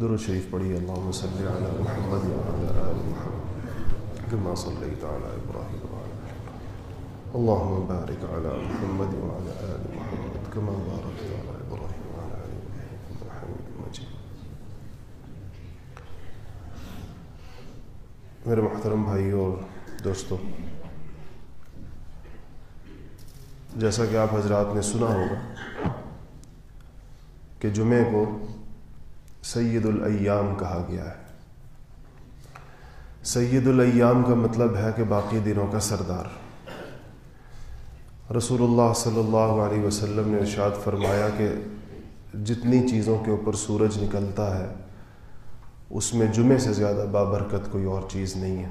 درود شریف پڑھی اللهم صل على محمد وعلى آل محمد كما صليت على إبراهيم وعلى اللهم بارك على محمد وعلى آل محمد كما باركت على إبراهيم وعلى آل إبراهيم حميد مجيد میرے محترم بھائی اور دوستو، جیسا کہ آپ حضرات نے سنا ہوگا کہ جمعے کو سید الایام کہا گیا ہے۔ سید الایام کا مطلب ہے کہ باقی دنوں کا سردار۔ رسول اللہ صلی اللہ علیہ وسلم نے ارشاد فرمایا کہ جتنی چیزوں کے اوپر سورج نکلتا ہے، اس میں جمعے سے زیادہ بابرکت کوئی اور چیز نہیں ہے۔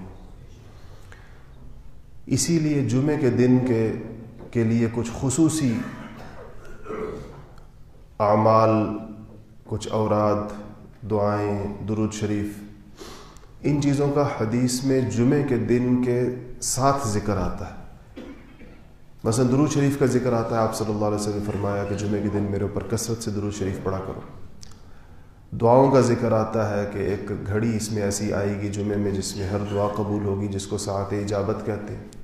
اسی لیے جمعے کے دن کے کے لیے کچھ خصوصی اعمال کچھ اوراد، دعائیں، درود شریف، ان چیزوں کا حدیث میں جمعے کے دن کے ساتھ ذکر آتا ہے۔ مثلا درود شریف کا ذکر آتا ہے، آپ صلی اللہ علیہ وسلم نے فرمایا کہ جمعے کے دن میرے اوپر کثرت سے درود شریف پڑھا کرو۔ دعاؤں کا ذکر آتا ہے کہ ایک گھڑی اس میں ایسی آئے گی جمعے میں جس میں ہر دعا قبول ہوگی، جس کو ساعت اجابت کہتے ہیں۔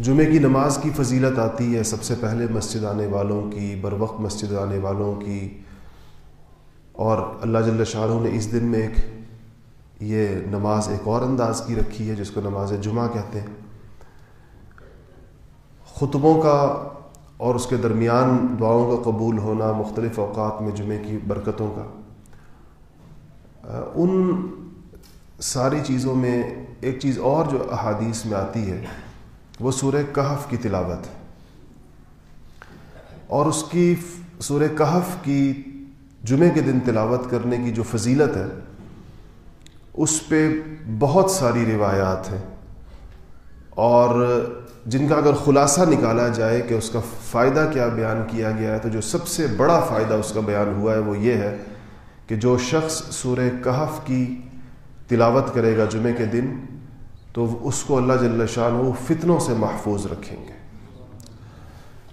جمعے کی نماز کی فضیلت آتی ہے سب سے پہلے مسجد آنے والوں کی، بر وقت مسجد آنے والوں کی۔ اور اللہ جل شاہ نے اس دن میں ایک یہ نماز ایک اور انداز کی رکھی ہے، جس کو نماز جمعہ کہتے ہیں۔ خطبوں کا اور اس کے درمیان دعاؤں کا قبول ہونا مختلف اوقات میں جمعے کی برکتوں کا۔ ان ساری چیزوں میں ایک چیز اور جو احادیث میں آتی ہے وہ سورہ کہف کی تلاوت ہے۔ اور اس کی سورہ کہف کی جمعے کے دن تلاوت کرنے کی جو فضیلت ہے، اس پہ بہت ساری روایات ہیں۔ اور جن کا اگر خلاصہ نکالا جائے کہ اس کا فائدہ کیا بیان کیا گیا ہے، تو جو سب سے بڑا فائدہ اس کا بیان ہوا ہے وہ یہ ہے کہ جو شخص سورہ کہف کی تلاوت کرے گا جمعے کے دن تو اس کو اللہ جل شاہ وہ فتنوں سے محفوظ رکھیں گے۔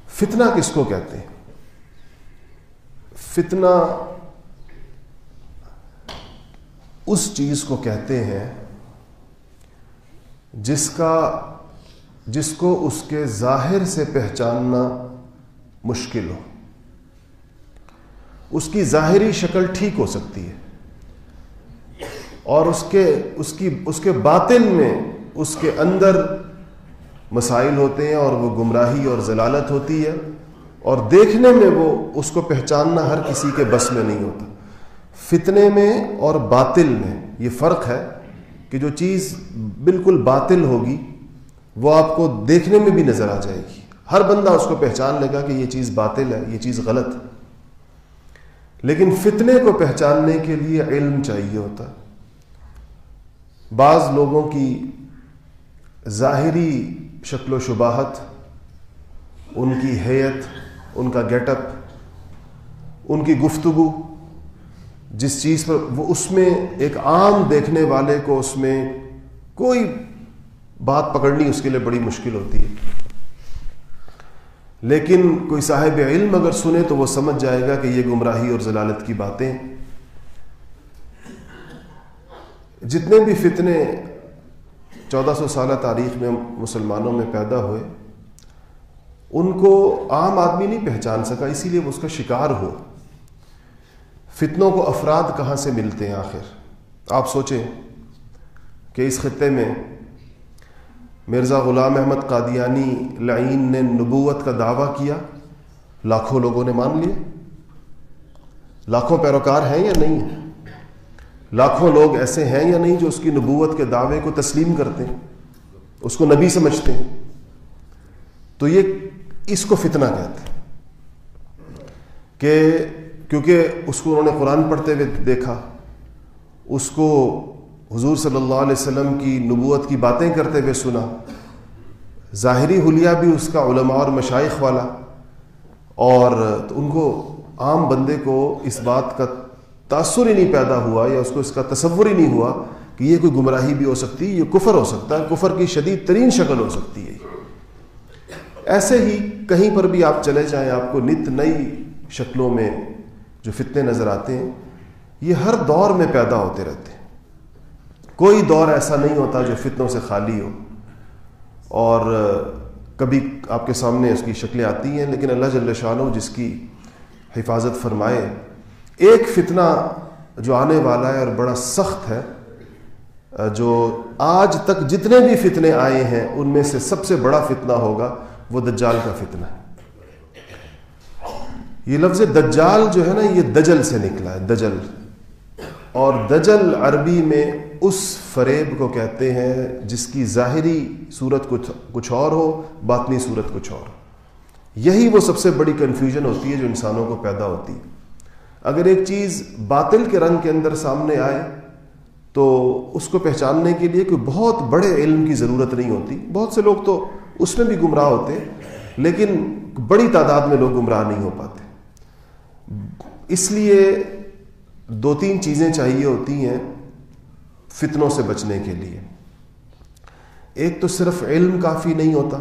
فتنہ کس کو کہتے ہیں؟ فتنہ اس چیز کو کہتے ہیں جس کا، جس کو اس کے ظاہر سے پہچاننا مشکل ہو۔ اس کی ظاہری شکل ٹھیک ہو سکتی ہے۔ اور اس کے، اس کی، اس کے باطن میں اس کے اندر مسائل ہوتے ہیں اور وہ گمراہی اور ضلالت ہوتی ہے اور دیکھنے میں وہ اس کو پہچاننا ہر کسی کے بس میں نہیں ہوتا۔ فتنے میں اور باطل میں یہ فرق ہے کہ جو چیز بالکل باطل ہوگی وہ آپ کو دیکھنے میں بھی نظر آ جائے گی۔ ہر بندہ اس کو پہچان لے گا کہ یہ چیز باطل ہے، یہ چیز غلط ہے۔ لیکن فتنے کو پہچاننے کے لیے علم چاہیے ہوتا بعض لوگوں کی ظاہری شکل و شباہت، ان کی حیت ان کا گیٹ اپ ان کی گفتگو، جس چیز پر وہ اس میں ایک عام دیکھنے والے کو اس میں کوئی بات پکڑنی اس کے لیے بڑی مشکل ہوتی ہے۔ لیکن کوئی صاحب علم اگر سنے تو وہ سمجھ جائے گا کہ یہ گمراہی اور ضلالت کی باتیں جتنے بھی فتنے چودہ سو سالہ تاریخ میں مسلمانوں میں پیدا ہوئے، ان کو عام آدمی نہیں پہچان سکا، اسی لیے وہ اس کا شکار ہو۔ فتنوں کو افراد کہاں سے ملتے ہیں آخر؟ آپ سوچیں کہ اس خطے میں مرزا غلام احمد قادیانی لعین نے نبوت کا دعویٰ کیا، لاکھوں لوگوں نے مان لیے لاکھوں پیروکار ہیں یا نہیں؟ ہیں لاکھوں لوگ ایسے ہیں یا نہیں جو اس کی نبوت کے دعوے کو تسلیم کرتے ہیں، اس کو نبی سمجھتے ہیں؟ تو یہ اس کو فتنہ کہتے ہیں کہ کیونکہ اس کو انہوں نے قرآن پڑھتے ہوئے دیکھا، اس کو حضور صلی اللہ علیہ وسلم کی نبوت کی باتیں کرتے ہوئے سنا۔ ظاہری حلیہ بھی اس کا علماء اور مشائق والا۔ اور ان کو عام بندے کو اس بات کا تاثر ہی نہیں پیدا ہوا یا اس کو اس کا تصور ہی نہیں ہوا کہ یہ کوئی گمراہی بھی ہو سکتی ہے، یہ کفر ہو سکتا ہے، کفر کی شدید ترین شکل ہو سکتی ہے۔ ایسے ہی کہیں پر بھی آپ چلے جائیں، آپ کو نت نئی شکلوں میں جو فتنے نظر آتے ہیں، یہ ہر دور میں پیدا ہوتے رہتے ہیں۔ کوئی دور ایسا نہیں ہوتا جو فتنوں سے خالی ہو۔ اور کبھی آپ کے سامنے اس کی شکلیں آتی ہیں، لیکن اللہ جل شاہ جس کی حفاظت فرمائے ایک فتنہ جو آنے والا ہے اور بڑا سخت ہے، جو آج تک جتنے بھی فتنے آئے ہیں، ان میں سے سب سے بڑا فتنہ ہوگا، وہ دجال کا فتنہ ہے۔ یہ لفظ دجال جو ہے نا، یہ دجل سے نکلا ہے، دجل۔ اور دجل عربی میں اس فریب کو کہتے ہیں جس کی ظاہری صورت کچھ کچھ اور ہو، باطنی صورت کچھ اور۔ یہی وہ سب سے بڑی کنفیوژن ہوتی ہے جو انسانوں کو پیدا ہوتی ہے۔ اگر ایک چیز باطل کے رنگ کے اندر سامنے آئے، تو اس کو پہچاننے کے لیے کوئی بہت بڑے علم کی ضرورت نہیں ہوتی۔ بہت سے لوگ تو اس میں بھی گمراہ ہوتے لیکن بڑی تعداد میں لوگ گمراہ نہیں ہو پاتے۔ اس لیے دو تین چیزیں چاہیے ہوتی ہیں فتنوں سے بچنے کے لیے۔ ایک تو صرف علم کافی نہیں ہوتا،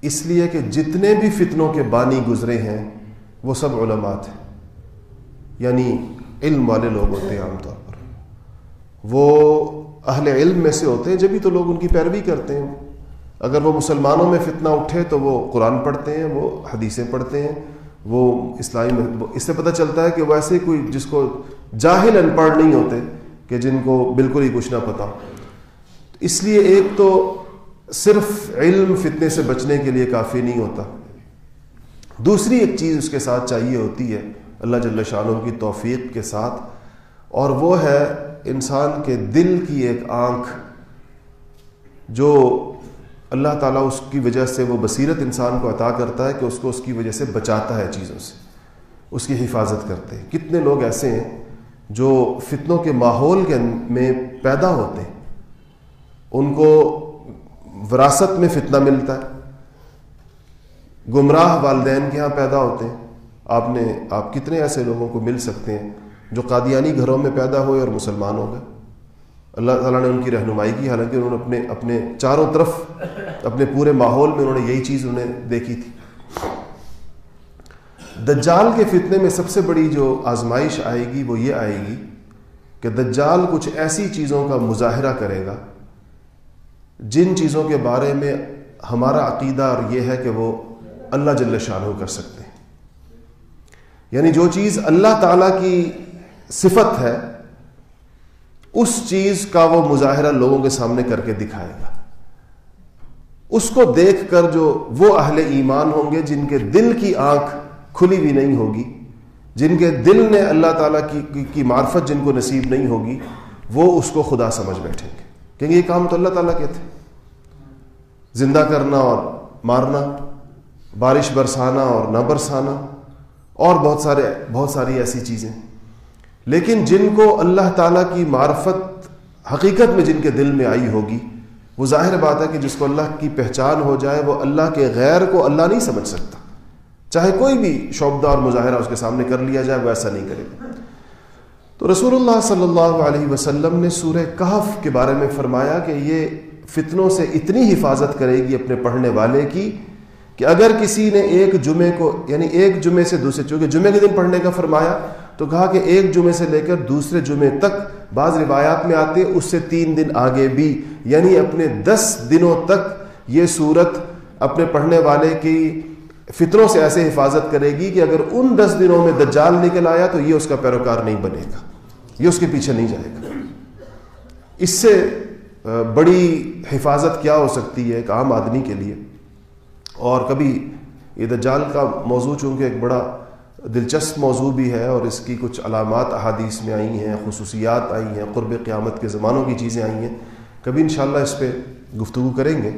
اس لیے کہ جتنے بھی فتنوں کے بانی گزرے ہیں، وہ سب علماء تھے۔ یعنی علم والے لوگ ہوتے ہیں عام طور پر۔ وہ اہل علم میں سے ہوتے ہیں، جبھی تو لوگ ان کی پیروی کرتے ہیں۔ اگر وہ مسلمانوں میں فتنہ اٹھے تو وہ قرآن پڑھتے ہیں، وہ حدیثیں پڑھتے ہیں۔ وہ اسلامی اس سے پتہ چلتا ہے کہ ویسے کوئی جس کو جاہل ان پڑھ نہیں ہوتے کہ جن کو بالکل ہی کچھ نہ پتا۔ اس لیے ایک تو صرف علم فتنے سے بچنے کے لیے کافی نہیں ہوتا۔ دوسری ایک چیز اس کے ساتھ چاہیے ہوتی ہے اللہ جل شاہ کی توفیق کے ساتھ۔ اور وہ ہے انسان کے دل کی ایک آنکھ، جو اللہ تعالیٰ اس کی وجہ سے وہ بصیرت انسان کو عطا کرتا ہے کہ اس کو اس کی وجہ سے بچاتا ہے چیزوں سے، اس کی حفاظت کرتے ہیں۔ کتنے لوگ ایسے ہیں جو فتنوں کے ماحول کے میں پیدا ہوتے ہیں، ان کو وراثت میں فتنہ ملتا ہے۔ گمراہ والدین کے یہاں پیدا ہوتے ہیں۔ آپ نے، آپ کتنے ایسے لوگوں کو مل سکتے ہیں جو قادیانی گھروں میں پیدا ہوئے اور مسلمان ہو گئے؟ اللہ تعالیٰ نے ان کی رہنمائی کی، حالانکہ انہوں نے اپنے اپنے چاروں طرف، اپنے پورے ماحول میں انہوں نے یہی چیز انہیں دیکھی تھی۔ دجال کے فتنے میں سب سے بڑی جو آزمائش آئے گی وہ یہ آئے گی کہ دجال کچھ ایسی چیزوں کا مظاہرہ کرے گا جن چیزوں کے بارے میں ہمارا عقیدہ اور یہ ہے کہ وہ اللہ جل شاہ کر سکتے یعنی جو چیز اللہ تعالی کی صفت ہے، اس چیز کا وہ مظاہرہ لوگوں کے سامنے کر کے دکھائے گا۔ اس کو دیکھ کر جو وہ اہل ایمان ہوں گے، جن کے دل کی آنکھ کھلی بھی نہیں ہوگی، جن کے دل نے اللہ تعالیٰ کی کی معرفت جن کو نصیب نہیں ہوگی، وہ اس کو خدا سمجھ بیٹھیں گے۔ کیونکہ یہ کام تو اللہ تعالیٰ کے تھے۔ زندہ کرنا اور مارنا، بارش برسانا اور نہ برسانا اور بہت سارے بہت ساری ایسی چیزیں۔ لیکن جن کو اللہ تعالیٰ کی معرفت حقیقت میں جن کے دل میں آئی ہوگی، وہ ظاہر بات ہے کہ جس کو اللہ کی پہچان ہو جائے، وہ اللہ کے غیر کو اللہ نہیں سمجھ سکتا۔ چاہے کوئی بھی شعبدہ اور مظاہرہ اس کے سامنے کر لیا جائے، وہ ایسا نہیں کرے تو رسول اللہ صلی اللہ علیہ وسلم نے سورہ کہف کے بارے میں فرمایا کہ یہ فتنوں سے اتنی حفاظت کرے گی اپنے پڑھنے والے کی کہ اگر کسی نے ایک جمعے کو یعنی ایک جمعے سے دوسرے، چونکہ جمعے کے دن پڑھنے کا فرمایا، تو کہا کہ ایک جمعے سے لے کر دوسرے جمعے تک بعض روایات میں آتے، اس سے تین دن آگے بھی یعنی اپنے دس دنوں تک یہ صورت اپنے پڑھنے والے کی فطروں سے ایسے حفاظت کرے گی کہ اگر ان دس دنوں میں دجال نکل آیا تو یہ اس کا پیروکار نہیں بنے گا، یہ اس کے پیچھے نہیں جائے گا۔ اس سے بڑی حفاظت کیا ہو سکتی ہے ایک عام آدمی کے لیے؟ اور کبھی یہ دجال کا موضوع چونکہ ایک بڑا دلچسپ موضوع بھی ہے اور اس کی کچھ علامات احادیث میں آئی ہیں، خصوصیات آئی ہیں، قرب قیامت کے زمانوں کی چیزیں آئی ہیں، کبھی انشاءاللہ اس پہ گفتگو کریں گے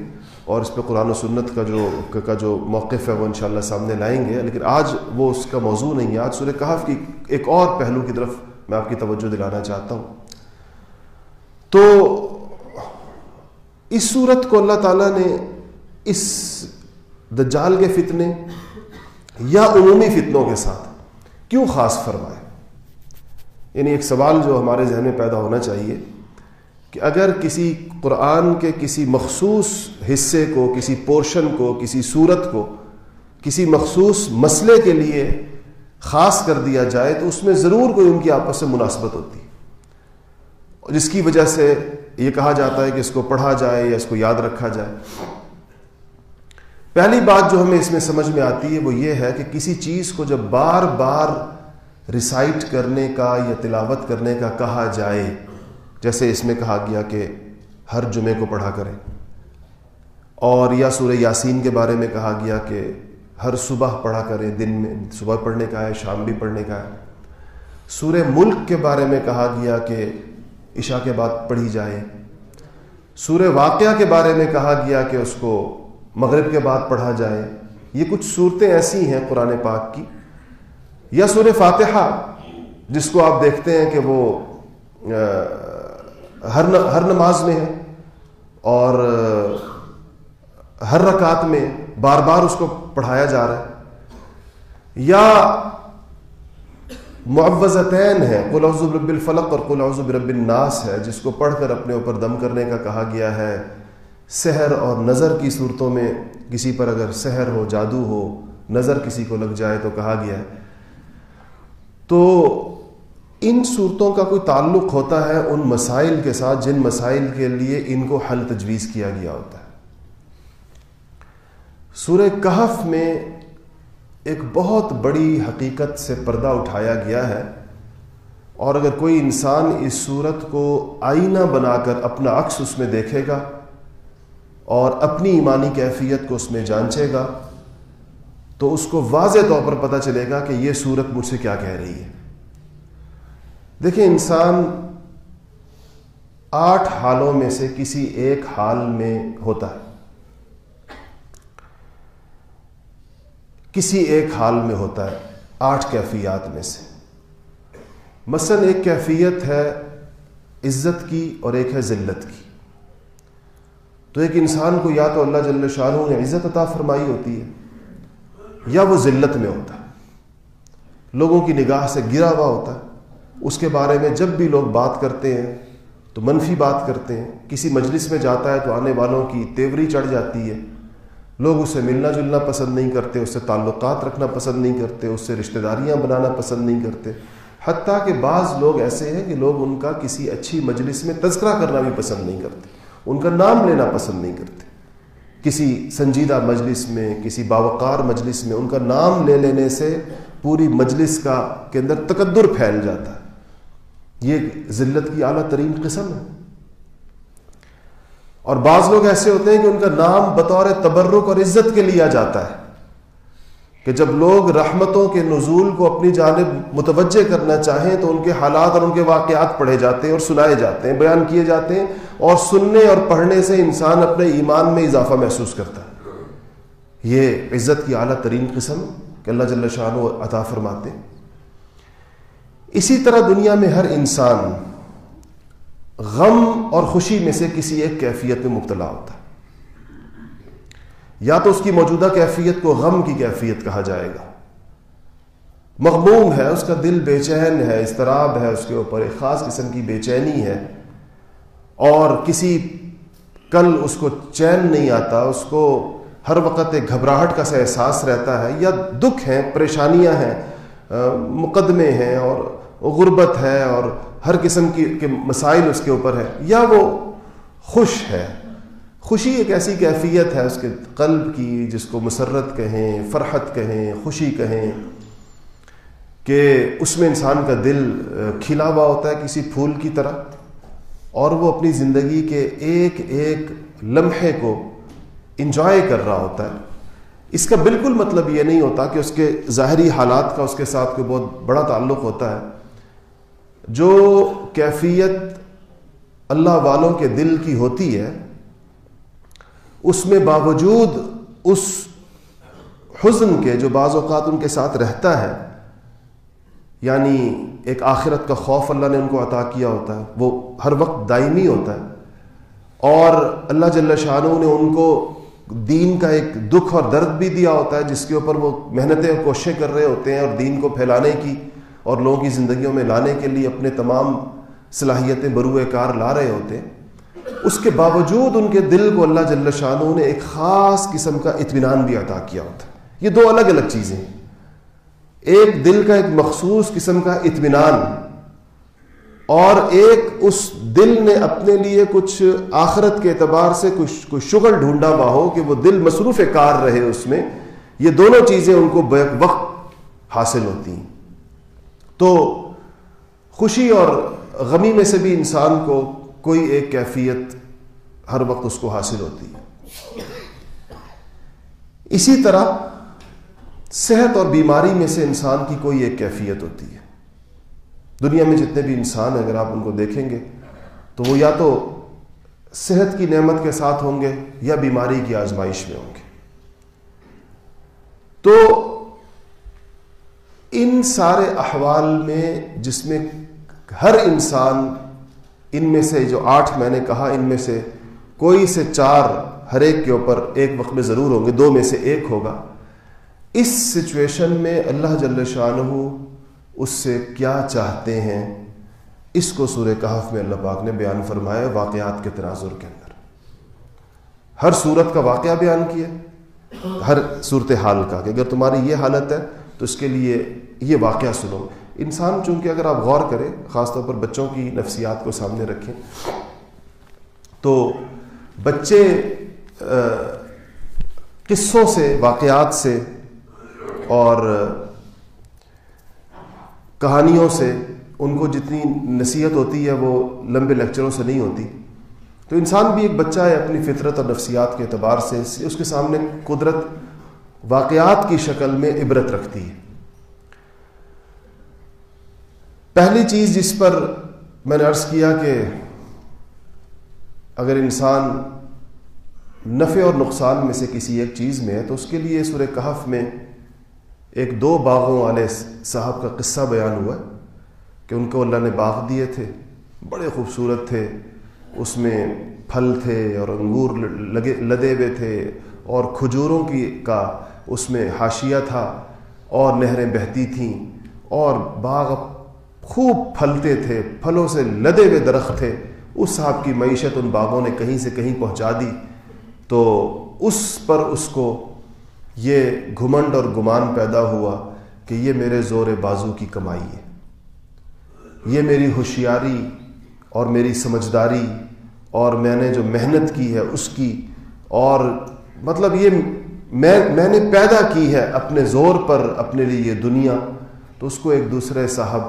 اور اس پہ قرآن و سنت کا جو کا جو موقف ہے وہ انشاءاللہ سامنے لائیں گے، لیکن آج وہ اس کا موضوع نہیں ہے۔ آج سورہ کہف کی ایک اور پہلو کی طرف میں آپ کی توجہ دلانا چاہتا ہوں۔ تو اس صورت کو اللہ تعالیٰ نے اس دجال کے فتنے یا عمومی فتنوں کے ساتھ کیوں خاص فرمائے؟ یعنی ایک سوال جو ہمارے ذہن میں پیدا ہونا چاہیے کہ اگر کسی قرآن کے کسی مخصوص حصے کو، کسی پورشن کو، کسی صورت کو، کسی مخصوص مسئلے کے لیے خاص کر دیا جائے تو اس میں ضرور کوئی ان کی آپس سے مناسبت ہوتی۔ جس کی وجہ سے یہ کہا جاتا ہے کہ اس کو پڑھا جائے یا اس کو یاد رکھا جائے۔ پہلی بات جو ہمیں اس میں سمجھ میں آتی ہے وہ یہ ہے کہ کسی چیز کو جب بار بار ریسائٹ کرنے کا یا تلاوت کرنے کا کہا جائے، جیسے اس میں کہا گیا کہ ہر جمعے کو پڑھا کریں، اور یا سورہ یاسین کے بارے میں کہا گیا کہ ہر صبح پڑھا کریں، دن میں صبح پڑھنے کا ہے، شام بھی پڑھنے کا ہے۔ سورہ ملک کے بارے میں کہا گیا کہ عشاء کے بعد پڑھی جائے۔ سورہ واقعہ کے بارے میں کہا گیا کہ اس کو مغرب کے بعد پڑھا جائے۔ یہ کچھ صورتیں ایسی ہیں قرآن پاک کی۔ یا سور فاتحہ، جس کو آپ دیکھتے ہیں کہ وہ ہر ہر نماز میں ہے اور ہر رکعت میں بار بار اس کو پڑھایا جا رہا ہے۔ یا معوضتین ہے قل اعوذ برب الفلق اور قل اعوذ برب الناس ہے، جس کو پڑھ کر اپنے اوپر دم کرنے کا کہا گیا ہے۔ سحر اور نظر کی صورتوں میں کسی پر اگر سحر ہو، جادو ہو، نظر کسی کو لگ جائے تو کہا گیا ہے۔ تو ان صورتوں کا کوئی تعلق ہوتا ہے ان مسائل کے ساتھ جن مسائل کے لیے ان کو حل تجویز کیا گیا ہوتا ہے۔ سورہ کہف میں ایک بہت بڑی حقیقت سے پردہ اٹھایا گیا ہے۔ اور اگر کوئی انسان اس صورت کو آئینہ بنا کر اپنا عکس اس میں دیکھے گا اور اپنی ایمانی کیفیت کو اس میں جانچے گا، تو اس کو واضح طور پر پتہ چلے گا کہ یہ صورت مجھ سے کیا کہہ رہی ہے۔ دیکھیں، انسان آٹھ حالوں میں سے کسی ایک حال میں ہوتا ہے۔ کسی ایک حال میں ہوتا ہے، آٹھ کیفیات میں سے۔ مثلا ایک کیفیت ہے عزت کی اور ایک ہے ذلت کی۔ تو ایک انسان کو یا تو اللہ جل شاہ نے عزت عطا فرمائی ہوتی ہے یا وہ ذلت میں ہوتا ہے۔ لوگوں کی نگاہ سے گرا ہوا ہوتا ہے۔ اس کے بارے میں جب بھی لوگ بات کرتے ہیں، تو منفی بات کرتے ہیں۔ کسی مجلس میں جاتا ہے تو آنے والوں کی تیوری چڑھ جاتی ہے۔ لوگ اسے ملنا جلنا پسند نہیں کرتے، اس سے تعلقات رکھنا پسند نہیں کرتے، اس سے رشتہ داریاں بنانا پسند نہیں کرتے۔ حتیٰ کہ بعض لوگ ایسے ہیں کہ لوگ ان کا کسی اچھی مجلس میں تذکرہ کرنا بھی پسند نہیں کرتے۔ ان کا نام لینا پسند نہیں کرتے۔ کسی سنجیدہ مجلس میں، کسی باوقار مجلس میں ان کا نام لے لینے سے پوری مجلس کا کے اندر تقدر پھیل جاتا۔ ہے یہ ذلت کی اعلیٰ ترین قسم ہے۔ اور بعض لوگ ایسے ہوتے ہیں کہ ان کا نام بطور تبرک اور عزت کے لیا جاتا ہے۔ کہ جب لوگ رحمتوں کے نزول کو اپنی جانب متوجہ کرنا چاہیں تو ان کے حالات اور ان کے واقعات پڑھے جاتے ہیں اور سنائے جاتے ہیں، بیان کیے جاتے ہیں۔ اور سننے اور پڑھنے سے انسان اپنے ایمان میں اضافہ محسوس کرتا ہے۔ یہ عزت کی اعلیٰ ترین قسم کہ اللہ جل شاہ عطا فرماتے ہیں۔ اسی طرح دنیا میں ہر انسان غم اور خوشی میں سے کسی ایک کیفیت میں مبتلا ہوتا ہے۔ یا تو اس کی موجودہ کیفیت کو غم کی کیفیت کہا جائے گا۔ مغموم ہے، اس کا دل بے چین ہے، اضطراب ہے، اس کے اوپر ایک خاص قسم کی بے چینی ہے۔ اور کسی کل اس کو چین نہیں آتا، اس کو ہر وقت ایک گھبراہٹ کا سا احساس رہتا ہے، یا دکھ ہیں، پریشانیاں ہیں مقدمے ہیں اور غربت ہے اور ہر قسم کی، کے مسائل اس کے اوپر ہے یا وہ خوش ہے۔ خوشی ایک ایسی کیفیت ہے اس کے قلب کی جس کو مسرت کہیں، فرحت کہیں، خوشی کہیں، کہ اس میں انسان کا دل کھلا ہوا ہوتا ہے کسی پھول کی طرح۔ اور وہ اپنی زندگی کے ایک ایک لمحے کو انجوائے کر رہا ہوتا ہے۔ اس کا بالکل مطلب یہ نہیں ہوتا کہ اس کے ظاہری حالات کا اس کے ساتھ کوئی بہت بڑا تعلق ہوتا ہے۔ جو کیفیت اللہ والوں کے دل کی ہوتی ہے، اس میں باوجود اس حزن کے جو بعض اوقات ان کے ساتھ رہتا ہے یعنی ایک آخرت کا خوف اللہ نے ان کو عطا کیا ہوتا ہے، وہ ہر وقت دائمی ہوتا ہے۔ اور اللہ جل شاہ نے ان کو دین کا ایک دکھ اور درد بھی دیا ہوتا ہے، جس کے اوپر وہ محنتیں اور کوششیں کر رہے ہوتے ہیں اور دین کو پھیلانے کی اور لوگوں کی زندگیوں میں لانے کے لیے اپنے تمام صلاحیتیں بروئے کار لا رہے ہوتے ہیں۔ اس کے باوجود ان کے دل کو اللہ جل شاہ نے ایک خاص قسم کا اطمینان بھی عطا کیا ہوتا ہے۔ یہ دو الگ الگ چیزیں ہیں۔ ایک دل کا ایک مخصوص قسم کا اطمینان اور ایک اس دل نے اپنے لیے کچھ آخرت کے اعتبار سے کچھ کوئی شغل ڈھونڈا ہوا ہو کہ وہ دل مصروف کار رہے اس میں، یہ دونوں چیزیں ان کو وقت حاصل ہوتی ہیں۔ تو خوشی اور غمی میں سے بھی انسان کو کوئی ایک کیفیت ہر وقت اس کو حاصل ہوتی ہے۔ اسی طرح صحت اور بیماری میں سے انسان کی کوئی ایک کیفیت ہوتی ہے۔ دنیا میں جتنے بھی انسان ہیں، اگر آپ ان کو دیکھیں گے، تو وہ یا تو صحت کی نعمت کے ساتھ ہوں گے یا بیماری کی آزمائش میں ہوں گے۔ تو ان سارے احوال میں جس میں ہر انسان، ان میں سے جو آٹھ میں نے کہا، ان میں سے کوئی سے چار ہر ایک کے اوپر ایک وقت میں ضرور ہوں گے، دو میں سے ایک ہوگا۔ اس سچویشن میں اللہ جل شاہ اس سے کیا چاہتے ہیں؟ اس کو سورہ کہف میں اللہ پاک نے بیان فرمایا واقعات کے تناظر کے اندر۔ ہر صورت کا واقعہ بیان کیا۔ ہر صورت حال کا، کہ اگر تمہاری یہ حالت ہے تو اس کے لیے یہ واقعہ سنو۔ انسان چونکہ اگر آپ غور کریں، خاص طور پر بچوں کی نفسیات کو سامنے رکھیں، تو بچے قصوں سے، واقعات سے اور کہانیوں سے ان کو جتنی نصیحت ہوتی ہے وہ لمبے لیکچروں سے نہیں ہوتی۔ تو انسان بھی ایک بچہ ہے اپنی فطرت اور نفسیات کے اعتبار سے، اس کے سامنے قدرت واقعات کی شکل میں عبرت رکھتی ہے۔ پہلی چیز جس پر میں نے عرض کیا کہ اگر انسان نفع اور نقصان میں سے کسی ایک چیز میں ہے، تو اس کے لیے سورہ کہف میں ایک دو باغوں والے صاحب کا قصہ بیان ہوا کہ ان کو اللہ نے باغ دیے تھے، بڑے خوبصورت تھے، اس میں پھل تھے اور انگور لگے، لدے ہوئے تھے اور کھجوروں کی کا اس میں حاشیہ تھا اور نہریں بہتی تھیں اور باغ خوب پھلتے تھے، پھلوں سے لدے ہوئے درخت تھے۔ اس صاحب کی معیشت ان باغوں نے کہیں سے کہیں پہنچا دی۔ تو اس پر اس کو یہ گھمنڈ اور گمان پیدا ہوا کہ یہ میرے زور بازو کی کمائی ہے۔ یہ میری ہوشیاری اور میری سمجھداری اور میں نے جو محنت کی ہے اس کی اور مطلب یہ میں میں نے پیدا کی ہے اپنے زور پر اپنے لیے یہ دنیا۔ تو اس کو ایک دوسرے صاحب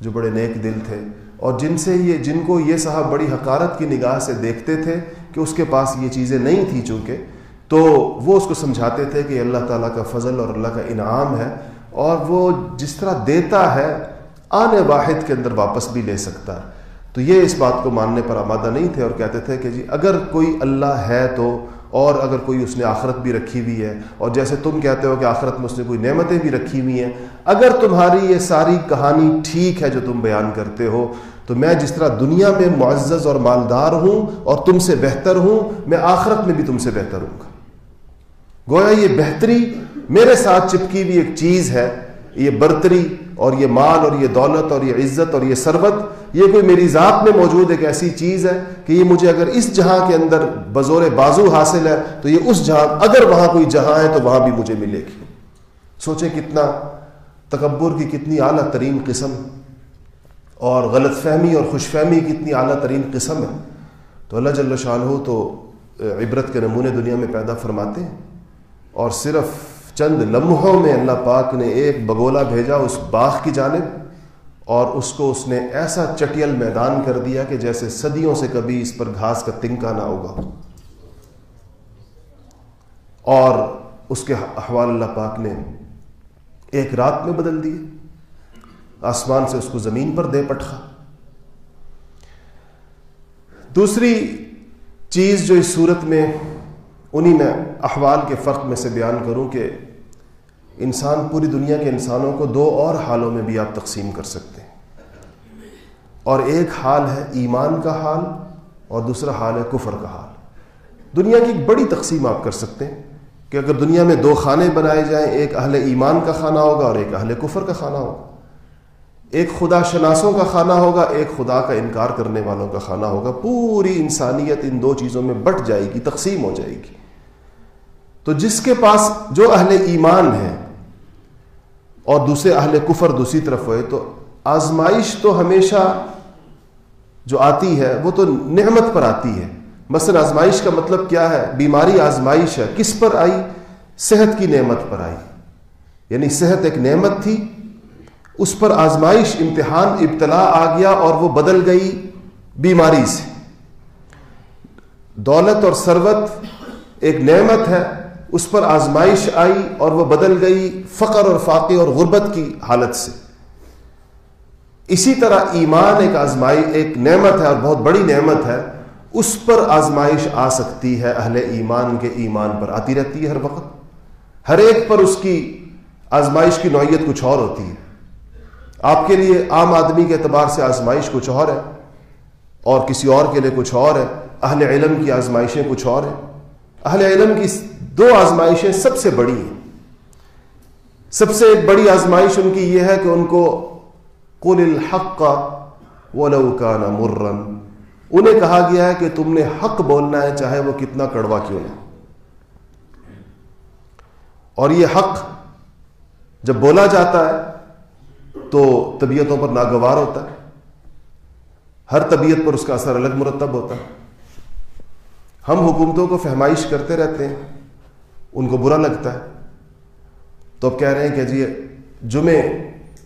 جو بڑے نیک دل تھے اور جن سے یہ، جن کو یہ صاحب بڑی حقارت کی نگاہ سے دیکھتے تھے کہ اس کے پاس یہ چیزیں نہیں تھیں چونکہ تو وہ اس کو سمجھاتے تھے کہ اللہ تعالیٰ کا فضل اور اللہ کا انعام ہے اور وہ جس طرح دیتا ہے، آنے واحد کے اندر واپس بھی لے سکتا۔ ہے تو یہ اس بات کو ماننے پر آمادہ نہیں تھے اور کہتے تھے کہ جی اگر کوئی اللہ ہے تو، اور اگر کوئی اس نے آخرت بھی رکھی ہوئی ہے، اور جیسے تم کہتے ہو کہ آخرت میں اس نے کوئی نعمتیں بھی رکھی ہوئی ہیں، اگر تمہاری یہ ساری کہانی ٹھیک ہے جو تم بیان کرتے ہو، تو میں جس طرح دنیا میں معزز اور مالدار ہوں اور تم سے بہتر ہوں، میں آخرت میں بھی تم سے بہتر ہوں گا۔ گویا یہ بہتری میرے ساتھ چپکی ہوئی ایک چیز ہے، یہ برتری اور یہ مال اور یہ دولت اور یہ عزت اور یہ سربت یہ کوئی میری ذات میں موجود ایک ایسی چیز ہے کہ یہ مجھے اگر اس جہاں کے اندر بزور بازو حاصل ہے تو یہ اس جہاں، اگر وہاں کوئی جہاں ہے تو وہاں بھی مجھے ملے گی۔ سوچے کتنا تکبر کی کتنی اعلیٰ ترین قسم اور غلط فہمی اور خوش فہمی کی کتنی اعلیٰ ترین قسم ہے۔ تو اللہ جل شاہ تو عبرت کے نمونے دنیا میں پیدا فرماتے ہیں۔ اور صرف چند لمحوں میں اللہ پاک نے ایک بگولا بھیجا اس باغ کی جانب اور اس کو اس نے ایسا چٹیل میدان کر دیا کہ جیسے صدیوں سے کبھی اس پر گھاس کا تنکا نہ ہوگا۔ اور اس کے احوال اللہ پاک نے ایک رات میں بدل دیے۔ آسمان سے اس کو زمین پر دے پٹخا۔ دوسری چیز جو اس صورت میں انہی میں احوال کے فرق میں سے بیان کروں کہ انسان پوری دنیا کے انسانوں کو دو اور حالوں میں بھی آپ تقسیم کر سکتے ہیں۔ اور ایک حال ہے ایمان کا حال اور دوسرا حال ہے کفر کا حال۔ دنیا کی ایک بڑی تقسیم آپ کر سکتے ہیں کہ اگر دنیا میں دو خانے بنائے جائیں، ایک اہل ایمان کا خانہ ہوگا اور ایک اہل کفر کا خانہ ہوگا۔ ایک خدا شناسوں کا خانہ ہوگا، ایک خدا کا انکار کرنے والوں کا خانہ ہوگا۔ پوری انسانیت ان دو چیزوں میں بٹ جائے گی، تقسیم ہو جائے گی۔ تو جس کے پاس جو اہل ایمان ہے اور دوسرے اہل کفر دوسری طرف ہوئے، تو آزمائش تو ہمیشہ جو آتی ہے، وہ تو نعمت پر آتی ہے۔ مثلا آزمائش کا مطلب کیا ہے؟ بیماری آزمائش ہے۔ کس پر آئی؟ صحت کی نعمت پر آئی۔ یعنی صحت ایک نعمت تھی اس پر آزمائش، امتحان، ابتلا آ گیا اور وہ بدل گئی بیماری سے۔ دولت اور ثروت ایک نعمت ہے، اس پر آزمائش آئی اور وہ بدل گئی فقر اور فاقے اور غربت کی حالت سے۔ اسی طرح ایمان ایک آزمائی، ایک نعمت ہے اور بہت بڑی نعمت ہے۔ اس پر آزمائش آ سکتی ہے، اہل ایمان کے ایمان پر آتی رہتی ہے ہر وقت۔ ہر ایک پر اس کی آزمائش کی نوعیت کچھ اور ہوتی ہے۔ آپ کے لیے عام آدمی کے اعتبار سے آزمائش کچھ اور ہے اور کسی اور کے لیے کچھ اور ہے اہل علم کی آزمائشیں کچھ اور ہیں اہل علم کی دو آزمائشیں سب سے بڑی ہیں سب سے ایک بڑی آزمائش ان کی یہ ہے کہ ان کو کل الحق کا کا مرن انہیں کہا گیا ہے کہ تم نے حق بولنا ہے چاہے وہ کتنا کڑوا کیوں نہ اور یہ حق جب بولا جاتا ہے تو طبیعتوں پر ناگوار ہوتا ہے۔ ہر طبیعت پر اس کا اثر الگ مرتب ہوتا ہے۔ ہم حکومتوں کو فہمائش کرتے رہتے ہیں، ان کو برا لگتا ہے۔ تو اب کہہ رہے ہیں کہ جی جمعے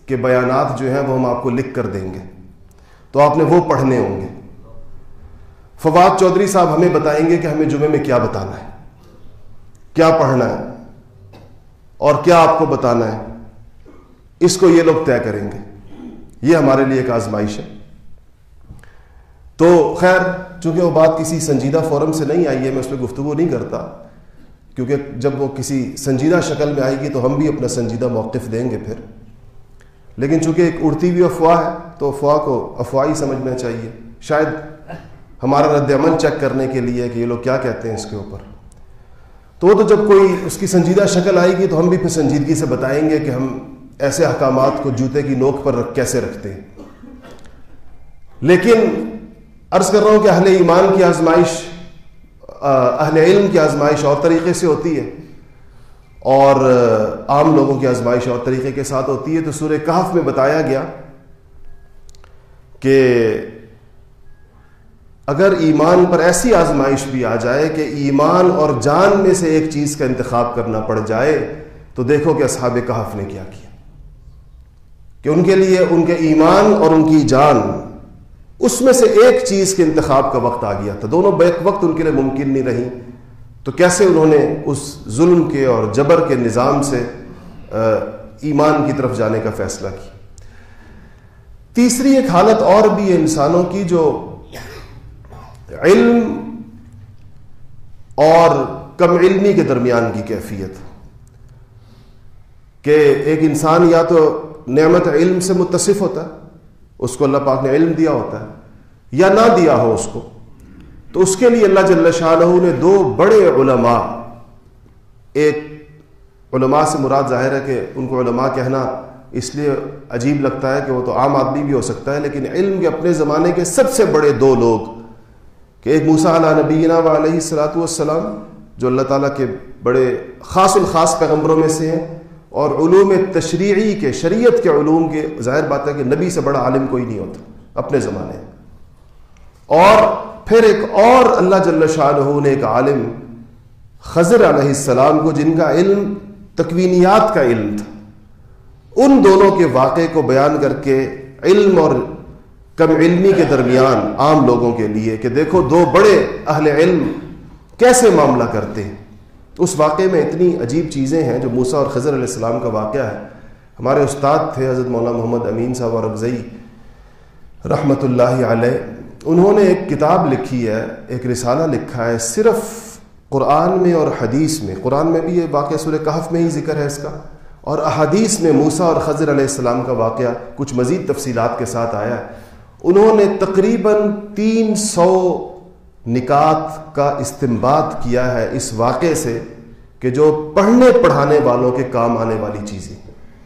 کے بیانات جو ہیں، وہ ہم آپ کو لکھ کر دیں گے۔ تو آپ نے وہ پڑھنے ہوں گے۔ فواد چودھری صاحب ہمیں بتائیں گے کہ ہمیں جمعے میں کیا بتانا ہے، کیا پڑھنا ہے اور کیا آپ کو بتانا ہے۔ اس کو یہ لوگ طے کریں گے۔ یہ ہمارے لیے ایک آزمائش ہے۔ تو خیر، چونکہ وہ بات کسی سنجیدہ فورم سے نہیں آئی ہے، میں اس پہ گفتگو نہیں کرتا، کیونکہ جب وہ کسی سنجیدہ شکل میں آئے گی تو ہم بھی اپنا سنجیدہ موقف دیں گے پھر۔ لیکن چونکہ ایک اڑتی ہوئی افواہ ہے، تو افواہ کو افواہی سمجھنا چاہیے۔ شاید ہمارا رد عمل چیک کرنے کے لیے کہ یہ لوگ کیا کہتے ہیں اس کے اوپر۔ تو وہ تو جب کوئی اس کی سنجیدہ شکل آئے گی تو ہم بھی پھر سنجیدگی سے بتائیں گے کہ ہم ایسے احکامات کو جوتے کی نوک پر کیسے رکھتے ہیں؟ لیکن عرض کر رہا ہوں کہ اہل ایمان کی آزمائش اہل علم کی آزمائش اور طریقے سے ہوتی ہے۔ اور عام لوگوں کی آزمائش اور طریقے کے ساتھ ہوتی ہے۔ تو سورہ کہف میں بتایا گیا کہ اگر ایمان پر ایسی آزمائش بھی آ جائے کہ ایمان اور جان میں سے ایک چیز کا انتخاب کرنا پڑ جائے، تو دیکھو کہ اصحاب کہف نے کیا کیا۔ کہ ان کے لیے ان کے ایمان اور ان کی جان اس میں سے ایک چیز کے انتخاب کا وقت آ گیا تھا۔ دونوں بیک وقت ان کے لیے ممکن نہیں رہی۔ تو کیسے انہوں نے اس ظلم کے اور جبر کے نظام سے ایمان کی طرف جانے کا فیصلہ کیا؟ تیسری ایک حالت اور بھی ہے انسانوں کی جو علم اور کم علمی کے درمیان کی کیفیت۔ کہ ایک انسان یا تو نعمت علم سے متصف ہوتا ہے، اس کو اللہ پاک نے علم دیا ہوتا ہے، یا نہ دیا ہو اس کو۔ تو اس کے لیے اللہ جل شاہ نے دو بڑے علماء، ایک علماء سے مراد ظاہر ہے کہ ان کو علماء کہنا اس لیے عجیب لگتا ہے کہ وہ تو عام آدمی بھی ہو سکتا ہے، لیکن علم کے اپنے زمانے کے سب سے بڑے دو لوگ، کہ ایک موسا علیہ نبینہ و علیہ السلاۃ والسلام، جو اللہ تعالیٰ کے بڑے خاص الخاص پیغمبروں میں سے ہیں اور علوم تشریعی کے، شریعت کے علوم کے، ظاہر بات ہے کہ نبی سے بڑا عالم کوئی نہیں ہوتا، اپنے زمانے اور پھر ایک اور اللہ جل شاہ نے ایک عالم، خضر علیہ السلام کو، جن کا علم تکوینیات کا علم تھا، ان دونوں کے واقعے کو بیان کر کے علم اور کم علمی کے درمیان عام لوگوں کے لیے کہ دیکھو دو بڑے اہل علم کیسے معاملہ کرتے ہیں۔ اس واقعے میں اتنی عجیب چیزیں ہیں جو موسا اور خضر علیہ السلام کا واقعہ ہے۔ ہمارے استاد تھے حضرت مولانا محمد امین صاحب اور افزئی رحمۃ اللہ علیہ۔ انہوں نے ایک کتاب لکھی ہے، ایک رسالہ لکھا ہے صرف قرآن میں اور حدیث میں۔ قرآن میں بھی یہ واقعہ سورہ کہف میں ہی ذکر ہے اس کا۔ اور احادیث میں موسا اور خضر علیہ السلام کا واقعہ کچھ مزید تفصیلات کے ساتھ آیا ہے۔ انہوں نے تقریباً تین سو نکات کا استمباد کیا ہے اس واقعے سے کہ جو پڑھنے پڑھانے والوں کے کام آنے والی چیزیں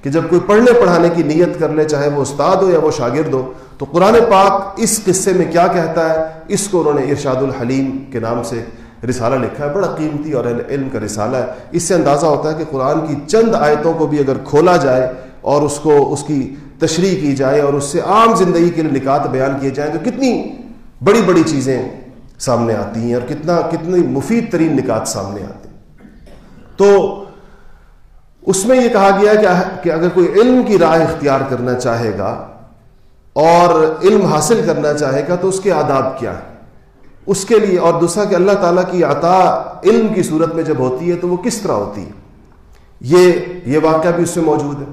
کہ جب کوئی پڑھنے پڑھانے کی نیت کر لے، چاہے وہ استاد ہو یا وہ شاگرد ہو، تو قرآن پاک اس قصے میں کیا کہتا ہے؟ اس کو انہوں نے ارشاد الحلیم کے نام سے رسالہ لکھا ہے۔ بڑا قیمتی اور علم کا رسالہ ہے۔ اس سے اندازہ ہوتا ہے کہ قرآن کی چند آیتوں کو بھی اگر کھولا جائے اور اس کو، اس کی تشریح کی جائے اور اس سے عام زندگی کے لیے نکات بیان کیے جائیں، تو کتنی بڑی بڑی چیزیں سامنے آتی ہیں اور کتنا کتنی مفید ترین نکات سامنے آتی ہیں۔ تو اس میں یہ کہا گیا کہ اگر کوئی علم کی رائے اختیار کرنا چاہے گا اور علم حاصل کرنا چاہے گا تو اس کے آداب کیا ہے اس کے لیے اور دوسرا کہ اللہ تعالیٰ کی عطا علم کی صورت میں جب ہوتی ہے تو وہ کس طرح ہوتی ہے؟ یہ یہ واقعہ بھی اس میں موجود ہے۔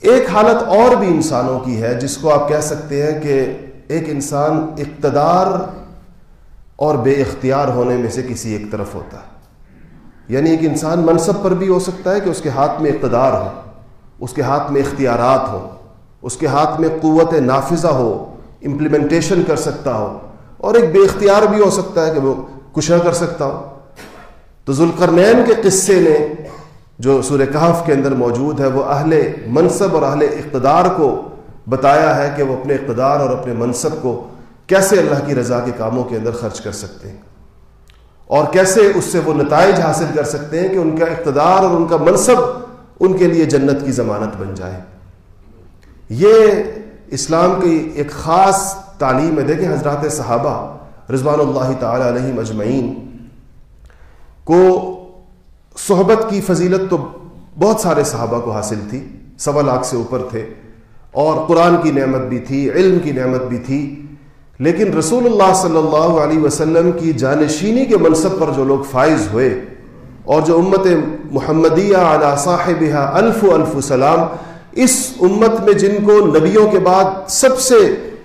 ایک حالت اور بھی انسانوں کی ہے جس کو آپ کہہ سکتے ہیں کہ ایک انسان اقتدار اور بے اختیار ہونے میں سے کسی ایک طرف ہوتا ہے۔ یعنی ایک انسان منصب پر بھی ہو سکتا ہے کہ اس کے ہاتھ میں اقتدار ہو، اس کے ہاتھ میں اختیارات ہو، اس کے ہاتھ میں قوت نافذہ ہو امپلیمنٹیشن کر سکتا ہو۔ اور ایک بے اختیار بھی ہو سکتا ہے کہ وہ کشا کر سکتا ہو۔ تو ذوالقرنین کے قصے نے جو سورہ کہف کے اندر موجود ہے، وہ اہل منصب اور اہل اقتدار کو بتایا ہے کہ وہ اپنے اقتدار اور اپنے منصب کو کیسے اللہ کی رضا کے کاموں کے اندر خرچ کر سکتے ہیں؟ اور کیسے اس سے وہ نتائج حاصل کر سکتے ہیں کہ ان کا اقتدار اور ان کا منصب ان کے لیے جنت کی ضمانت بن جائے؟ یہ اسلام کی ایک خاص تعلیم ہے۔ دیکھیں حضرات صحابہ رضوان اللہ تعالی علیہ مجمعین کو صحبت کی فضیلت تو بہت سارے صحابہ کو حاصل تھی، سوا لاکھ سے اوپر تھے، اور قرآن کی نعمت بھی تھی، علم کی نعمت بھی تھی۔ لیکن رسول اللہ صلی اللہ علیہ وسلم کی جانشینی کے منصب پر جو لوگ فائز ہوئے اور جو امت محمدیہ علی صاحب الف الف سلام، اس امت میں جن کو نبیوں کے بعد سب سے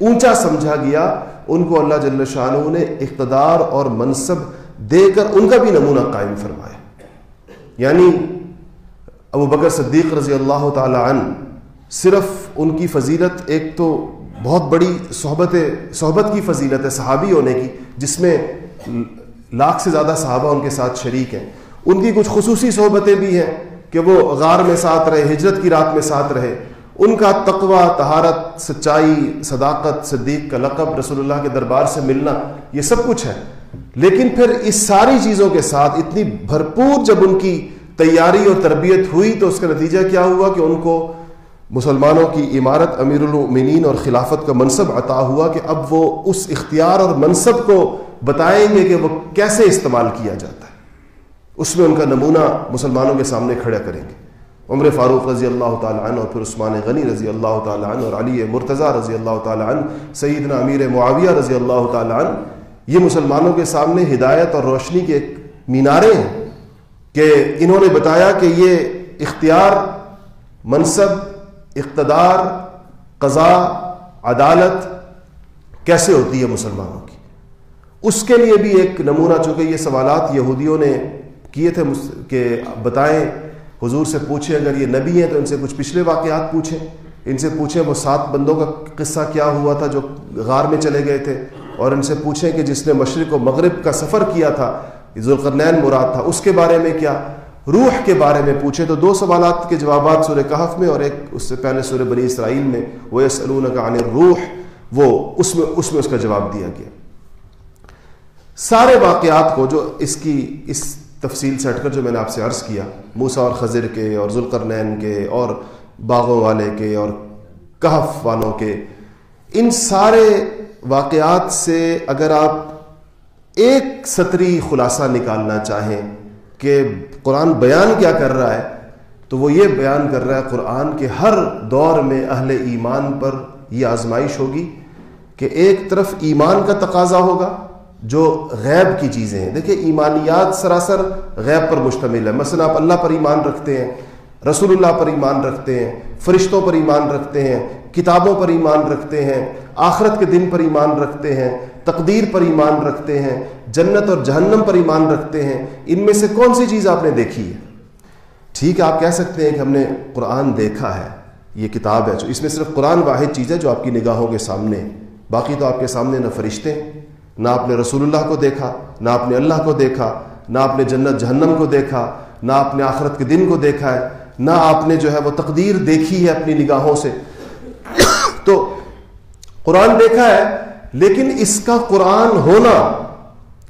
اونچا سمجھا گیا، ان کو اللہ جل شاہ نے اقتدار اور منصب دے کر ان کا بھی نمونہ قائم فرمایا۔ یعنی ابو بکر صدیق رضی اللہ تعالی عنہ صرف ان کی فضیلت، ایک تو بہت بڑی صحبت صحبت کی فضیلت ہے، صحابی ہونے کی، جس میں لاکھ سے زیادہ صحابہ ان کے ساتھ شریک ہیں۔ ان کی کچھ خصوصی صحبتیں بھی ہیں کہ وہ غار میں ساتھ رہے، ہجرت کی رات میں ساتھ رہے۔ ان کا تقوی تہارت سچائی، صداقت، صدیق کا لقب، رسول اللہ کے دربار سے ملنا، یہ سب کچھ ہے۔ لیکن پھر اس ساری چیزوں کے ساتھ اتنی بھرپور جب ان کی تیاری اور تربیت ہوئی تو اس کا نتیجہ کیا ہوا کہ ان کو مسلمانوں کی عمارت امیر المؤمنین اور خلافت کا منصب عطا ہوا کہ اب وہ اس اختیار اور منصب کو بتائیں گے کہ وہ کیسے استعمال کیا جاتا ہے۔ اس میں ان کا نمونہ مسلمانوں کے سامنے کھڑا کریں گے۔ عمر فاروق رضی اللہ تعالیٰ عنہ اور پھر عثمان غنی رضی اللہ تعالیٰ عنہ اور علی مرتضیٰ رضی اللہ تعالیٰ عنہ، سیدنا امیر معاویہ رضی اللہ تعالیٰ عنہ، یہ مسلمانوں کے سامنے ہدایت اور روشنی کے ایک مینارے ہیں کہ انہوں نے بتایا کہ یہ اختیار، منصب اقتدار، قضاء، عدالت کیسے ہوتی ہے مسلمانوں کی؟ اس کے لیے بھی ایک نمونہ چونکہ یہ سوالات یہودیوں نے کیے تھے کہ بتائیں، حضور سے پوچھیں، اگر یہ نبی ہیں تو ان سے کچھ پچھلے واقعات پوچھیں۔ ان سے پوچھیں وہ سات بندوں کا قصہ کیا ہوا تھا جو غار میں چلے گئے تھے، اور ان سے پوچھیں کہ جس نے مشرق و مغرب کا سفر کیا تھا، ذوالقرنین مراد تھا، اس کے بارے میں کیا؟ روح کے بارے میں پوچھے تو دو سوالات کے جوابات سورہ کہف میں اور ایک اس سے پہلے سورہ بنی اسرائیل میں وہ یسلون کا عن روح وہ اس میں اس میں اس کا جواب دیا گیا۔ سارے واقعات کو جو اس کی، اس تفصیل سے ہٹ کر جو میں نے آپ سے عرض کیا موسا اور خضر کے اور ذوالقرنین کے اور باغوں والے کے اور کہف والوں کے، ان سارے واقعات سے اگر آپ ایک سطری خلاصہ نکالنا چاہیں کہ قرآن بیان کیا کر رہا ہے، تو وہ یہ بیان کر رہا ہے، قرآن کے ہر دور میں اہل ایمان پر یہ آزمائش ہوگی کہ ایک طرف ایمان کا تقاضا ہوگا، جو غیب کی چیزیں ہیں۔ دیکھیں، ایمانیات سراسر غیب پر مشتمل ہے مثلا آپ اللہ پر ایمان رکھتے ہیں، رسول اللہ پر ایمان رکھتے ہیں، فرشتوں پر ایمان رکھتے ہیں، کتابوں پر ایمان رکھتے ہیں، آخرت کے دن پر ایمان رکھتے ہیں تقدیر پر ایمان رکھتے ہیں، جنت اور جہنم پر ایمان رکھتے ہیں۔ ان میں سے کون سی چیز آپ نے دیکھی ہے؟ ٹھیک ہے، آپ کہہ سکتے ہیں کہ ہم نے قرآن دیکھا ہے، یہ کتاب ہے، جو اس میں صرف قرآن واحد چیز ہے جو آپ کی نگاہوں کے سامنے، باقی تو آپ کے سامنے نہ فرشتے، نہ آپ نے رسول اللہ کو دیکھا، نہ آپ نے اللہ کو دیکھا، نہ آپ نے جنت، جہنم کو دیکھا، نہ آپ نے آخرت کے دن کو دیکھا ہے، نہ آپ نے جو ہے وہ تقدیر دیکھی ہے اپنی نگاہوں سے۔ تو قرآن دیکھا ہے لیکن اس کا قرآن ہونا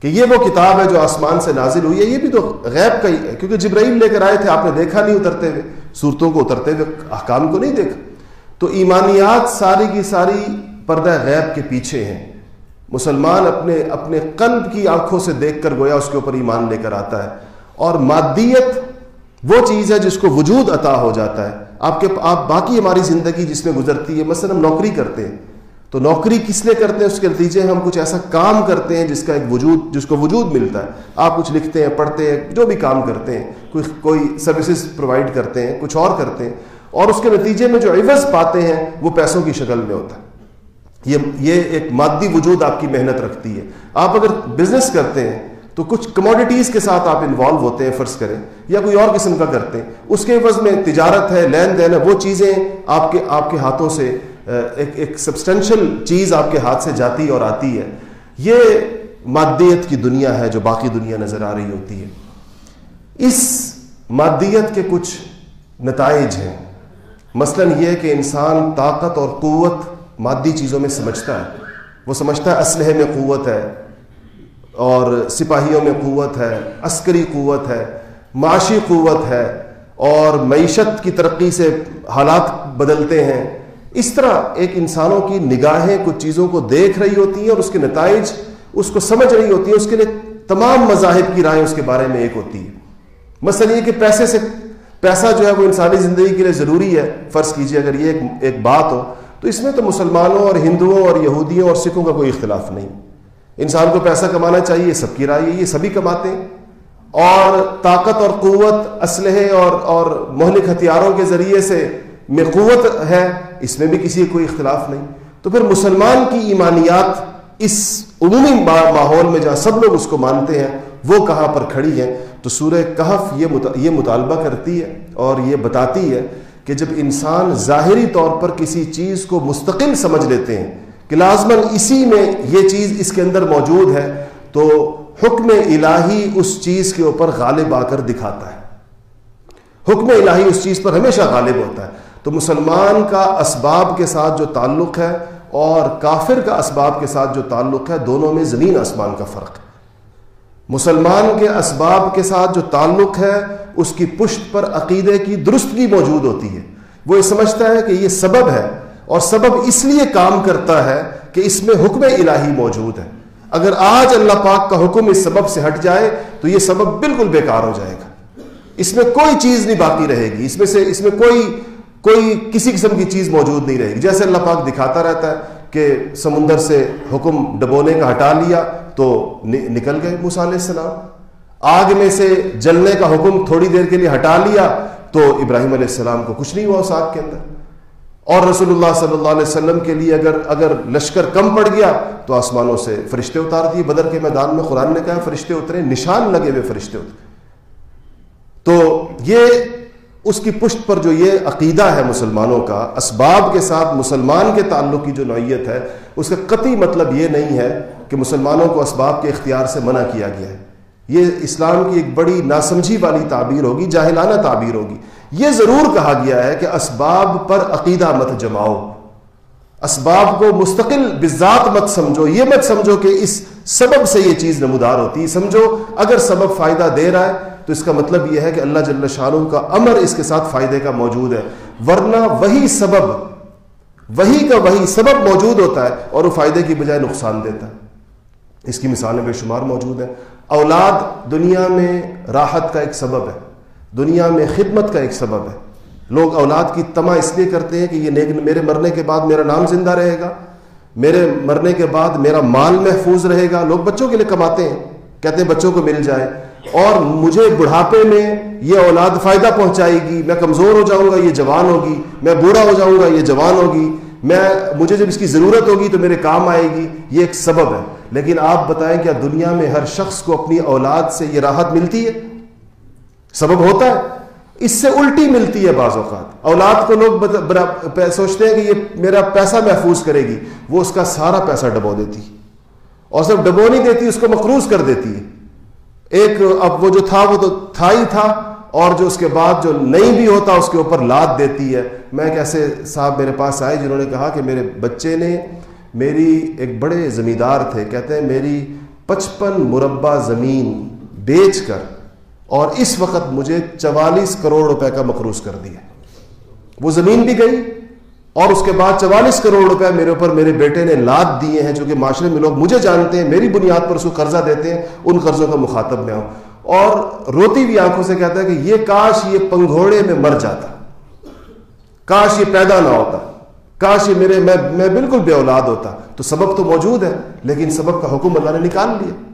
کہ یہ وہ کتاب ہے جو آسمان سے نازل ہوئی ہے، یہ بھی تو غیب کا ہی ہے، کیونکہ جبرائیل لے کر آئے تھے، آپ نے دیکھا نہیں اترتے ہوئے، صورتوں کو اترتے ہوئے، احکام کو نہیں دیکھا۔ تو ایمانیات ساری کی ساری پردہ غیب کے پیچھے ہیں۔ مسلمان اپنے اپنے قلب کی آنکھوں سے دیکھ کر گویا اس کے اوپر ایمان لے کر آتا ہے۔ اور مادیت وہ چیز ہے جس کو وجود عطا ہو جاتا ہے۔ آپ کے، آپ، باقی ہماری زندگی جس میں گزرتی ہے، مثلا ہم نوکری کرتے ہیں تو نوکری کس لیے کرتے ہیں؟ اس کے نتیجے ہم کچھ ایسا کام کرتے ہیں جس کا ایک وجود، جس کو وجود ملتا ہے۔ آپ کچھ لکھتے ہیں، پڑھتے ہیں، جو بھی کام کرتے ہیں، کوئی کوئی سروسز پرووائڈ کرتے ہیں، کچھ اور کرتے ہیں۔ اور اس کے نتیجے میں جو عوض پاتے ہیں، وہ پیسوں کی شکل میں ہوتا ہے۔ یہ یہ ایک مادی وجود آپ کی محنت رکھتی ہے۔ آپ اگر بزنس کرتے ہیں، تو کچھ کموڈیٹیز کے ساتھ آپ انوالو ہوتے ہیں فرض کریں۔ یا کوئی اور قسم کا کرتے ہیں۔ اس کے عوض میں تجارت ہے، لین دین ہے، وہ چیزیں آپ کے آپ کے ہاتھوں سے ایک ایک سبسٹینشل چیز آپ کے ہاتھ سے جاتی اور آتی ہے۔ یہ مادیت کی دنیا ہے جو باقی دنیا نظر آ رہی ہوتی ہے۔ اس مادیت کے کچھ نتائج ہیں۔ مثلا یہ کہ انسان طاقت اور قوت مادی چیزوں میں سمجھتا ہے۔ وہ سمجھتا ہے اسلحے میں قوت ہے اور سپاہیوں میں قوت ہے، عسکری قوت ہے، معاشی قوت ہے اور معیشت کی ترقی سے حالات بدلتے ہیں۔ اس طرح ایک انسانوں کی نگاہیں کچھ چیزوں کو دیکھ رہی ہوتی ہیں اور اس کے نتائج اس کو سمجھ رہی ہوتی ہیں، اس کے لیے تمام مذاہب کی رائے اس کے بارے میں ایک ہوتی ہے مثلا یہ کہ پیسے سے پیسہ جو ہے وہ انسانی زندگی کے لیے ضروری ہے۔ فرض کیجیے اگر یہ ایک ایک بات ہو، تو اس میں تو مسلمانوں اور ہندوؤں اور یہودیوں اور سکھوں کا کوئی اختلاف نہیں۔ انسان کو پیسہ کمانا چاہیے سب کی رائے یہ سبھی کماتے ہیں۔ اور طاقت اور قوت اسلحے اور اور مہلک ہتھیاروں کے ذریعے سے میں قوت ہے، اس میں بھی کسی کوئی اختلاف نہیں۔ تو پھر مسلمان کی ایمانیات اس عمومی ماحول میں جہاں سب لوگ اس کو مانتے ہیں، وہ کہاں پر کھڑی ہیں؟ تو سورہ کہف یہ مطالبہ کرتی ہے اور یہ بتاتی ہے کہ جب انسان ظاہری طور پر کسی چیز کو مستقل سمجھ لیتے ہیں کہ لازماً اسی میں یہ چیز اس کے اندر موجود ہے، تو حکم الہی اس چیز کے اوپر غالب آ کر دکھاتا ہے۔ حکم الہی اس چیز پر ہمیشہ غالب ہوتا ہے۔ تو مسلمان کا اسباب کے ساتھ جو تعلق ہے اور کافر کا اسباب کے ساتھ جو تعلق ہے، دونوں میں زمین آسمان کا فرق ہے۔ مسلمان کے اسباب کے ساتھ جو تعلق ہے، اس کی پشت پر عقیدے کی درستگی موجود ہوتی ہے۔ وہ یہ سمجھتا ہے کہ یہ سبب ہے اور سبب اس لیے کام کرتا ہے کہ اس میں حکم الہی موجود ہے۔ اگر آج اللہ پاک کا حکم اس سبب سے ہٹ جائے، تو یہ سبب بالکل بیکار ہو جائے گا۔ اس میں کوئی چیز نہیں باقی رہے گی۔ اس میں سے، اس میں کوئی کوئی کسی قسم کی چیز موجود نہیں رہے گی۔ جیسے اللہ پاک دکھاتا رہتا ہے کہ سمندر سے حکم ڈبونے کا ہٹا لیا تو نکل گئے علیہ السلام۔ آگ میں سے جلنے کا حکم تھوڑی دیر کے لیے ہٹا لیا تو ابراہیم علیہ السلام کو کچھ نہیں ہوا اس آگ کے اندر۔ اور رسول اللہ صلی اللہ علیہ وسلم کے لیے اگر اگر لشکر کم پڑ گیا تو آسمانوں سے فرشتے اتار دیے۔ بدر کے میدان میں قرآن نے کہا فرشتے اترے، نشان لگے ہوئے فرشتے اترے۔ تو یہ اس کی پشت پر جو یہ عقیدہ ہے مسلمانوں کا، اسباب کے ساتھ مسلمان کے تعلق کی جو نوعیت ہے، اس کا قطعی مطلب یہ نہیں ہے کہ مسلمانوں کو اسباب کے اختیار سے منع کیا گیا ہے۔ یہ اسلام کی ایک بڑی ناسمجھی والی تعبیر ہوگی، جاہلانہ تعبیر ہوگی۔ یہ ضرور کہا گیا ہے کہ اسباب پر عقیدہ مت جماؤ۔ اسباب کو مستقل بذات مت سمجھو، یہ مت سمجھو کہ اس سبب سے یہ چیز نمودار ہوتی ہے۔ سمجھو، اگر سبب فائدہ دے رہا ہے، تو اس کا مطلب یہ ہے کہ اللہ جل شاہ کا امر اس کے ساتھ فائدے کا موجود ہے۔ ورنہ وہی سبب، وہی کا وہی سبب موجود ہوتا ہے اور وہ فائدے کی بجائے نقصان دیتا ہے۔ اس کی مثالیں بے شمار موجود ہیں۔ اولاد دنیا میں راحت کا ایک سبب ہے، دنیا میں خدمت کا ایک سبب ہے۔ لوگ اولاد کی تما اس لیے کرتے ہیں کہ یہ میرے مرنے کے بعد میرا نام زندہ رہے گا۔ میرے مرنے کے بعد میرا مال محفوظ رہے گا، لوگ بچوں کے لیے کماتے ہیں، کہتے ہیں بچوں کو مل جائے۔ اور مجھے بڑھاپے میں یہ اولاد فائدہ پہنچائے گی، میں کمزور ہو جاؤں گا، یہ جوان ہوگی، میں بوڑھا ہو جاؤں گا، یہ جوان ہوگی۔ میں، مجھے جب اس کی ضرورت ہوگی تو میرے کام آئے گی، یہ ایک سبب ہے۔ لیکن آپ بتائیں کیا دنیا میں ہر شخص کو اپنی اولاد سے یہ راحت ملتی ہے؟ سبب ہوتا ہے؟ اس سے الٹی ملتی ہے بعض اوقات۔ اولاد کو لوگ سوچتے ہیں کہ یہ میرا پیسہ محفوظ کرے گی، وہ اس کا سارا پیسہ ڈبو دیتی۔ اور صرف ڈبو نہیں دیتی، اس کو مقروض کر دیتی۔ ہے ایک اب وہ جو تھا، وہ تو تھا ہی تھا، اور جو اس کے بعد جو نہیں بھی ہوتا، اس کے اوپر لاد دیتی ہے۔ میں ایک ایسے صاحب میرے پاس آئے، جنہوں نے کہا کہ میرے بچے نے میری ایک بڑے زمیندار تھے، کہتے ہیں میری پچپن مربع زمین بیچ کر اور اس وقت مجھے چوالیس کروڑ روپے کا مقروض کر دیا وہ زمین بھی گئی اور اس کے بعد چوالیس کروڑ روپے میرے اوپر میرے بیٹے نے لاد دیے ہیں، چونکہ معاشرے میں لوگ مجھے جانتے ہیں، میری بنیاد پر اس کو قرضہ دیتے ہیں، ان قرضوں کا مخاطب میں آؤں اور روتی ہوئی آنکھوں سے کہتا ہے کہ یہ کاش یہ پنگھوڑے میں مر جاتا۔ کاش یہ پیدا نہ ہوتا۔ کاش یہ میرے میں میں بالکل بے اولاد ہوتا۔ تو سبب تو موجود ہے، لیکن سبب کا حکم اللہ نے نکال لیا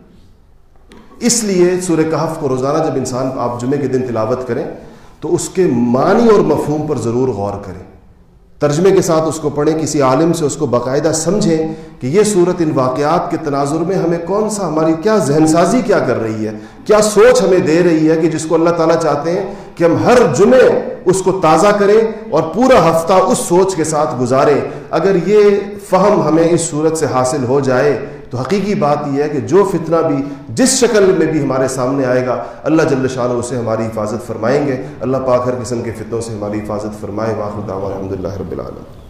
اس لیے سورہ کہف کو روزانہ جب انسان آپ جمعے کے دن تلاوت کریں تو اس کے معنی اور مفہوم پر ضرور غور کریں۔ ترجمے کے ساتھ اس کو پڑھیں، کسی عالم سے اس کو باقاعدہ سمجھیں کہ یہ صورت ان واقعات کے تناظر میں ہمیں کون سا، ہماری کیا ذہن سازی کیا کر رہی ہے، کیا سوچ ہمیں دے رہی ہے کہ جس کو اللہ تعالیٰ چاہتے ہیں کہ ہم ہر جمعے اس کو تازہ کریں اور پورا ہفتہ اس سوچ کے ساتھ گزاریں۔ اگر یہ فہم ہمیں اس صورت سے حاصل ہو جائے تو حقیقی بات یہ ہے کہ جو فتنہ بھی جس شکل میں بھی ہمارے سامنے آئے گا، اللہ جل شاہ اسے ہماری حفاظت فرمائیں گے۔ اللہ پاک ہر قسم کے فتنوں سے ہماری حفاظت فرمائے۔ واخر الحمد اللہ رب العالمین۔